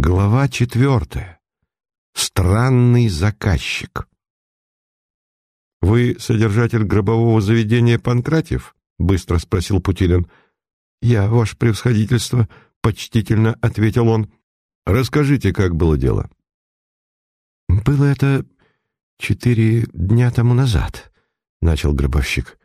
Глава четвертая. Странный заказчик. «Вы содержатель гробового заведения Панкратьев?» — быстро спросил Путилин. «Я, ваше превосходительство», — почтительно ответил он. «Расскажите, как было дело». «Было это четыре дня тому назад», — начал гробовщик.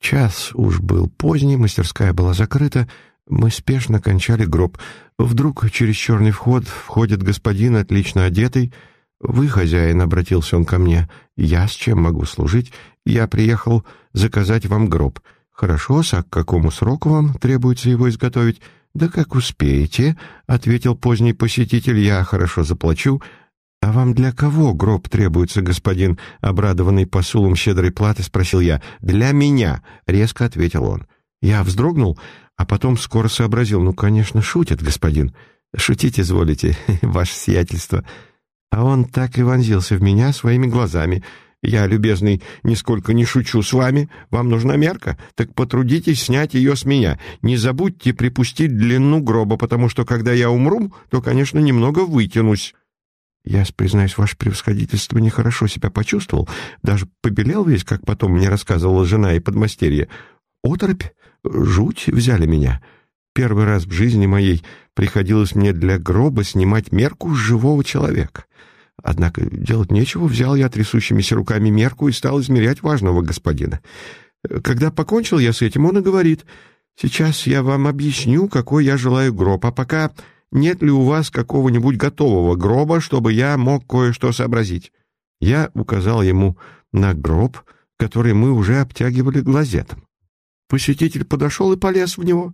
«Час уж был поздний, мастерская была закрыта, мы спешно кончали гроб. Вдруг через черный вход входит господин, отлично одетый. «Вы, хозяин», — обратился он ко мне, — «я с чем могу служить? Я приехал заказать вам гроб. Хорошо, а к какому сроку вам требуется его изготовить?» «Да как успеете», — ответил поздний посетитель, — «я хорошо заплачу». «А вам для кого гроб требуется, господин?» Обрадованный посулом щедрой платы спросил я. «Для меня», — резко ответил он. Я вздрогнул, а потом скоро сообразил. «Ну, конечно, шутит, господин. Шутить изволите, ваше сиятельство». А он так и вонзился в меня своими глазами. «Я, любезный, нисколько не шучу с вами. Вам нужна мерка? Так потрудитесь снять ее с меня. Не забудьте припустить длину гроба, потому что, когда я умру, то, конечно, немного вытянусь». Я, признаюсь, ваше превосходительство нехорошо себя почувствовал, даже побелел весь, как потом мне рассказывала жена и подмастерье. Оторопь, жуть взяли меня. Первый раз в жизни моей приходилось мне для гроба снимать мерку с живого человека. Однако делать нечего, взял я трясущимися руками мерку и стал измерять важного господина. Когда покончил я с этим, он и говорит, «Сейчас я вам объясню, какой я желаю гроб, а пока нет ли у вас какого-нибудь готового гроба, чтобы я мог кое-что сообразить?» Я указал ему на гроб, который мы уже обтягивали глазетом. Посетитель подошел и полез в него.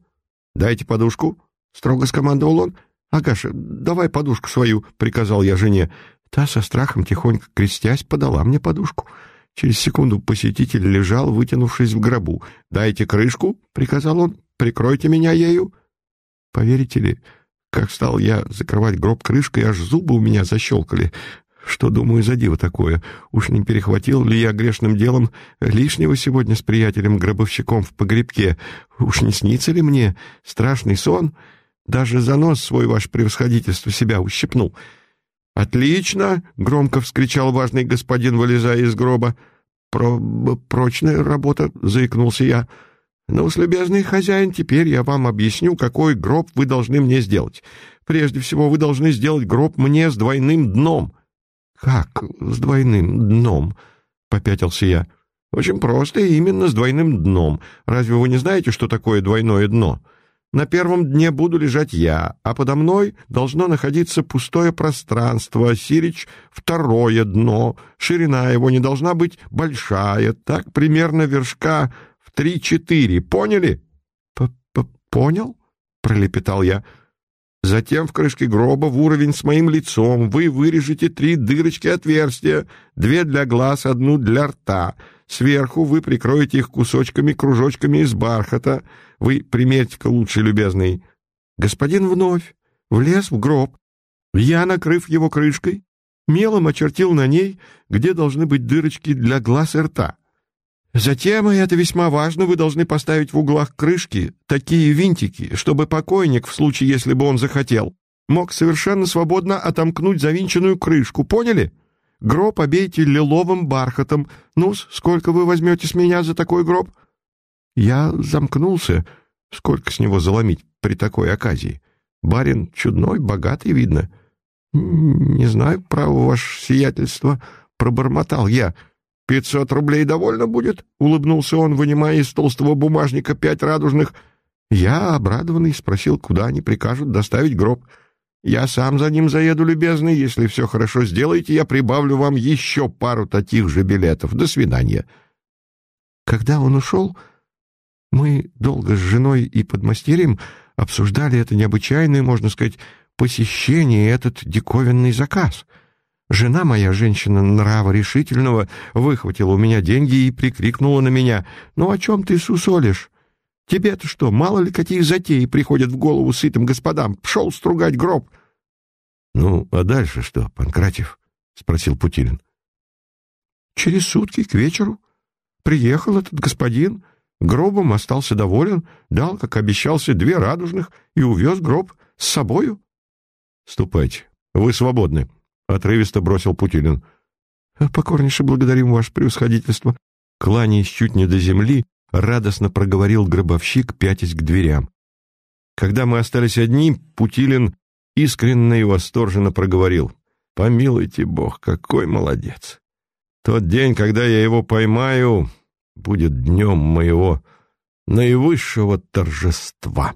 «Дайте подушку», — строго скомандовал он. «Агаша, давай подушку свою», — приказал я жене. Та со страхом, тихонько крестясь, подала мне подушку. Через секунду посетитель лежал, вытянувшись в гробу. «Дайте крышку», — приказал он, — «прикройте меня ею». Поверите ли, как стал я закрывать гроб крышкой, аж зубы у меня защелкали. Что, думаю, за диво такое? Уж не перехватил ли я грешным делом лишнего сегодня с приятелем-гробовщиком в погребке? Уж не снится ли мне страшный сон? Даже за нос свой ваше превосходительство себя ущипнул. «Отлично!» — громко вскричал важный господин, вылезая из гроба. «Про... прочная работа», — заикнулся я. «Ну, любезный хозяин, теперь я вам объясню, какой гроб вы должны мне сделать. Прежде всего, вы должны сделать гроб мне с двойным дном». «Как с двойным дном?» — попятился я. «Очень просто, именно с двойным дном. Разве вы не знаете, что такое двойное дно?» На первом дне буду лежать я, а подо мной должно находиться пустое пространство, Сирич — второе дно, ширина его не должна быть большая, так примерно вершка в три-четыре, поняли? П -п «Понял?» — пролепетал я. Затем в крышке гроба в уровень с моим лицом вы вырежете три дырочки отверстия, две для глаз, одну для рта. Сверху вы прикроете их кусочками-кружочками из бархата. Вы примерьте-ка лучше, любезный. Господин вновь влез в гроб. Я, накрыв его крышкой, мелом очертил на ней, где должны быть дырочки для глаз и рта. Затем, и это весьма важно, вы должны поставить в углах крышки такие винтики, чтобы покойник, в случае, если бы он захотел, мог совершенно свободно отомкнуть завинченную крышку, поняли? Гроб обейте лиловым бархатом. ну сколько вы возьмете с меня за такой гроб? Я замкнулся. Сколько с него заломить при такой оказии? Барин чудной, богатый, видно. Не знаю, право, ваше сиятельство, пробормотал я — «Пятьсот рублей довольно будет?» — улыбнулся он, вынимая из толстого бумажника пять радужных. Я, обрадованный, спросил, куда они прикажут доставить гроб. «Я сам за ним заеду, любезный. Если все хорошо сделаете, я прибавлю вам еще пару таких же билетов. До свидания». Когда он ушел, мы долго с женой и подмастерьем обсуждали это необычайное, можно сказать, посещение и этот диковинный заказ — Жена моя, женщина нрава решительного, выхватила у меня деньги и прикрикнула на меня. «Ну о чем ты сусолишь? Тебе-то что, мало ли какие затеи приходят в голову сытым господам? Пшел стругать гроб!» «Ну, а дальше что, Панкратев?» — спросил Путилин. «Через сутки к вечеру приехал этот господин, гробом остался доволен, дал, как обещался, две радужных и увез гроб с собою». Ступайте. Вы свободны, — отрывисто бросил Путилин. Покорнейше благодарим ваше превосходительство. Кланяясь чуть не до земли, радостно проговорил гробовщик, пятясь к дверям. Когда мы остались одни, Путилин искренне и восторженно проговорил. «Помилуйте Бог, какой молодец! Тот день, когда я его поймаю, будет днем моего наивысшего торжества».